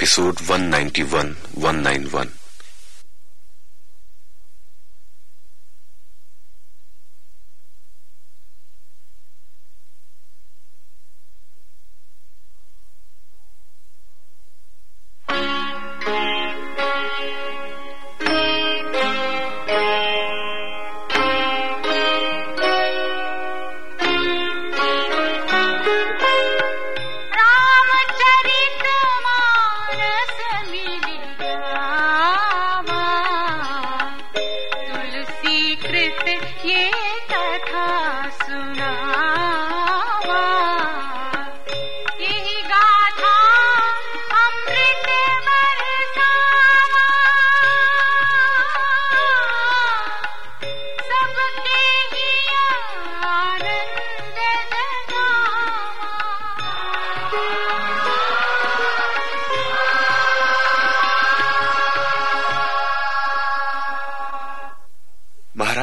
episode 191 191.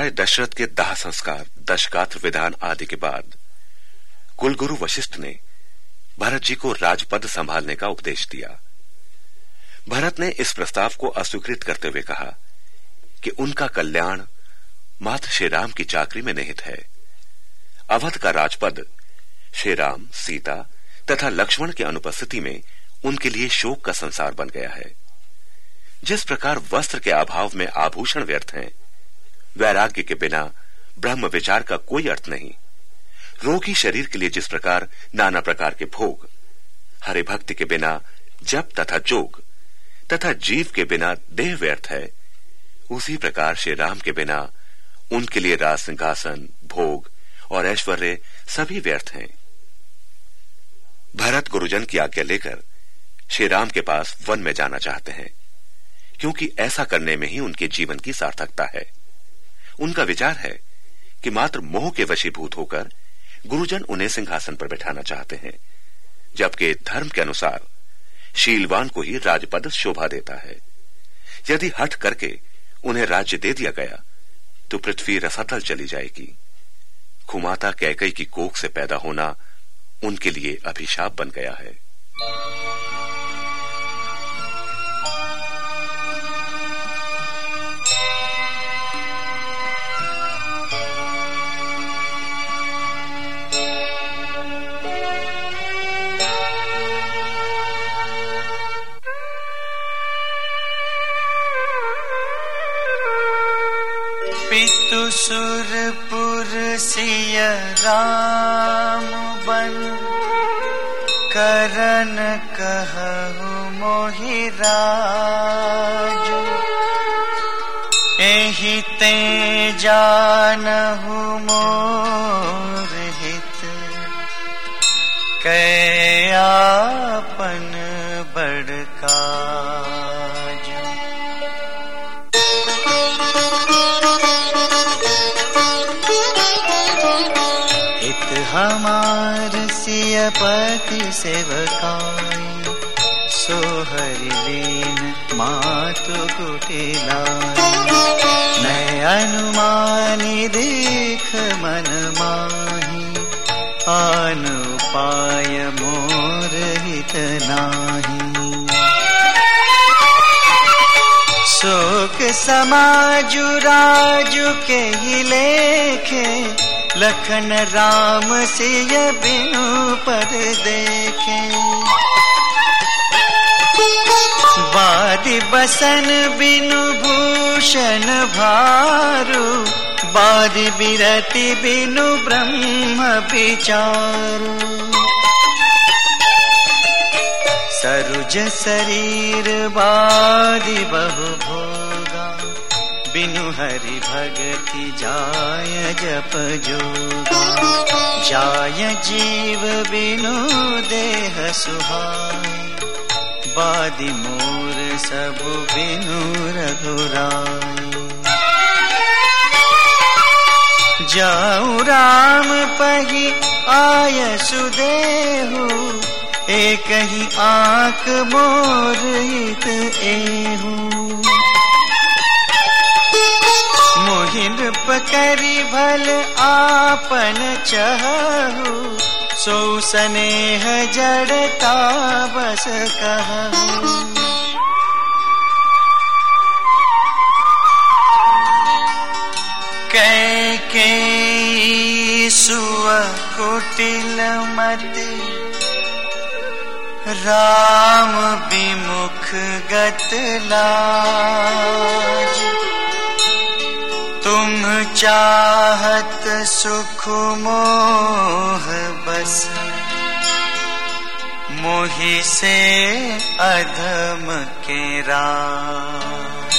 महाराज दशरथ के दाह संस्कार दशगात्र विधान आदि के बाद। कुलगुरु वशिष्ठ ने भरत जी को राजपद संभालने का उपदेश दिया। भरत ने इस प्रस्ताव को अस्वीकृत करते हुए कहा कि उनका कल्याण मात्र श्री राम की चाकरी में निहित है। अवध का राजपद श्री राम, सीता तथा लक्ष्मण की अनुपस्थिति में उनके लिए शोक का संसार बन गया है। जिस प्रकार वस्त्र के अभाव में आभूषण व्यर्थ हैं वैराग्य के बिना ब्रह्म विचार का कोई अर्थ नहीं। रोगी शरीर के लिए जिस प्रकार, नाना प्रकार के भोग, हरे भक्ति के बिना जप तथा जोग, तथा जीव के बिना देह व्यर्थ है, उसी प्रकार श्री राम के बिना उनके लिए राज सिंहासन, भोग और ऐश्वर्य सभी व्यर्थ हैं। भरत गुरुजन की आज्ञा लेकर श्री राम के पास वन में जाना चाहते हैं, क्योंकि ऐसा करने में ही उनके जीवन की सार्थकता है। उनका विचार है कि मात्र मोह के वशीभूत होकर गुरुजन उन्हें सिंहासन पर बैठाना चाहते हैं, जबकि धर्म के अनुसार शीलवान को ही राजपद शोभा देता है। यदि हट करके उन्हें राज्य दे दिया गया तो पृथ्वी रसातल चली जाएगी। खुमाता कैकई की कोख से पैदा होना उनके लिए अभिशाप बन गया है। सुरपुर सिय राम बन। करन कहु मोहि राजु। एहि ते जानहु मोर हित। कयापन बड़का सियपति सेवकाई सोहरि लीन मातु कुटिलाई मैं अनुमानी देख मन माही। आन पाय मोर हित नाही। शोक समाजु राजु के ही लेखे। लखन राम सिय बिनु पद देखे। बादि बसन बिनु भूषण भारू बादि बिरति बिनु ब्रह्म विचारू। सरुज शरीर बादि बहु बिनु हरि भगति जाय जप जोगा। जाय जीव बिनु देह सुहाय। बादि मोर सब बिनु रघुराय। जाऊ राम पही आय सुदेहु, एक ही आँख मोर हित एहू। मोहिन पकरी भल आपन चहु, सो स्नेह जड़ता बस कहूँ। कैके सुअ कुटिल मति, राम विमुख गत लाज। तुम चाहत सुख मोह बस। मोहि से अधम के राज।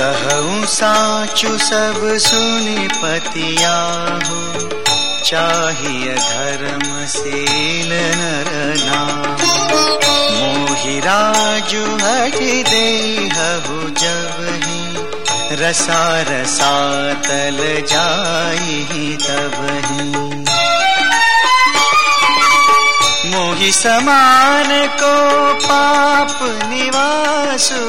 कहूँ साचु सब सुनी पतिया हो। चाहिए धर्मशील नर नाम। मोहि राजु हठ देहु जब ही। रसा रसा तल जाई तब ही। मोहि समान को पाप निवासु।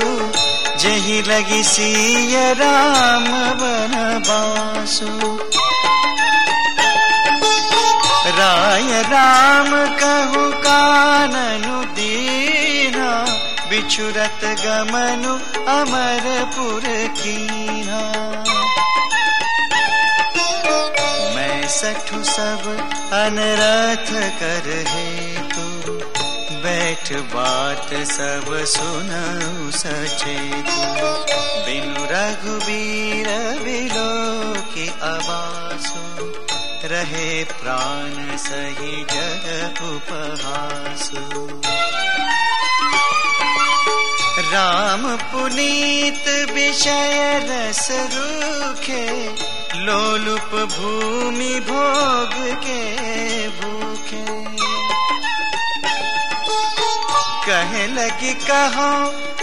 जही लगी सिय राम बन बासु। राय राम कहु काननु दीना, बिछुरत गमनु अमरपुर कीना। मैं सठु सब अनरथ कर हेतु, बैठ बात सब सुनऊ सचेतु। बिनु रघुबीर बिलो की आवासु। रहे प्राण सही जग उपहासु। राम पुनीत विषय रस रूखे, लोलुप भूमि भोग के भूखे। कह लगी कहो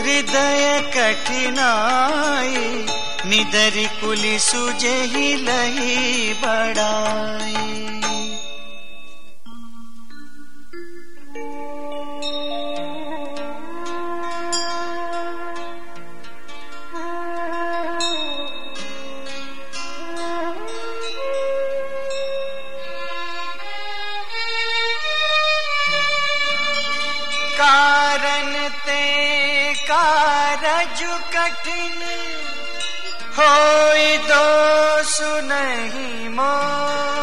हृदय कठिनाई निदरी कुली सुजे लही बड़ाई। कारण ते कारजु कठिन होई दोष नहीं मोर।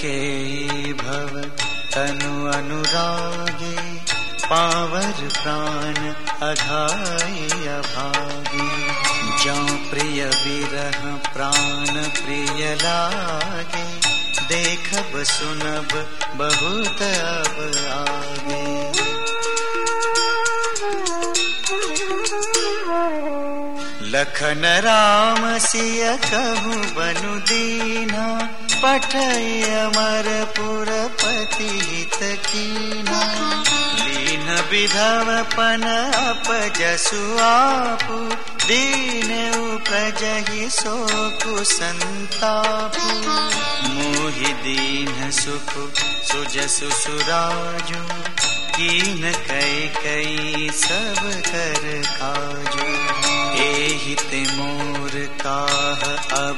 कैके भव तनु अनुरागे, पावर प्राण अघाई अभागे। जो प्रिय विरह प्राण प्रिय लागे, देखब सुनब बहुत अब आगे। लखन राम सिय कहु बनु दीना पठय अमर पुरपति हित कीना लीन विधव पन अपजसु आपु। दीन उपजहि शोकु संतापु। मोहि दीन सुख सुजसु सुराजु। कीन कै कई सब कर काजू। एहित मोर काह का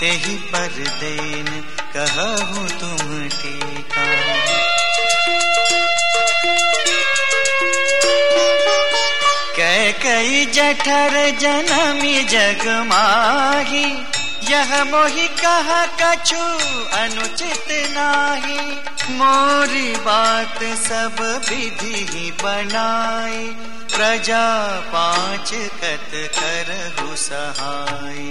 तेहि पर देन कहूँ तुम टीका कै कई जठर जनमी जग माही, यह मोहि कह कछु अनुचित नाही। मोरी बात सब विधि ही बनाई, प्रजा पाँच कत करहु सहाय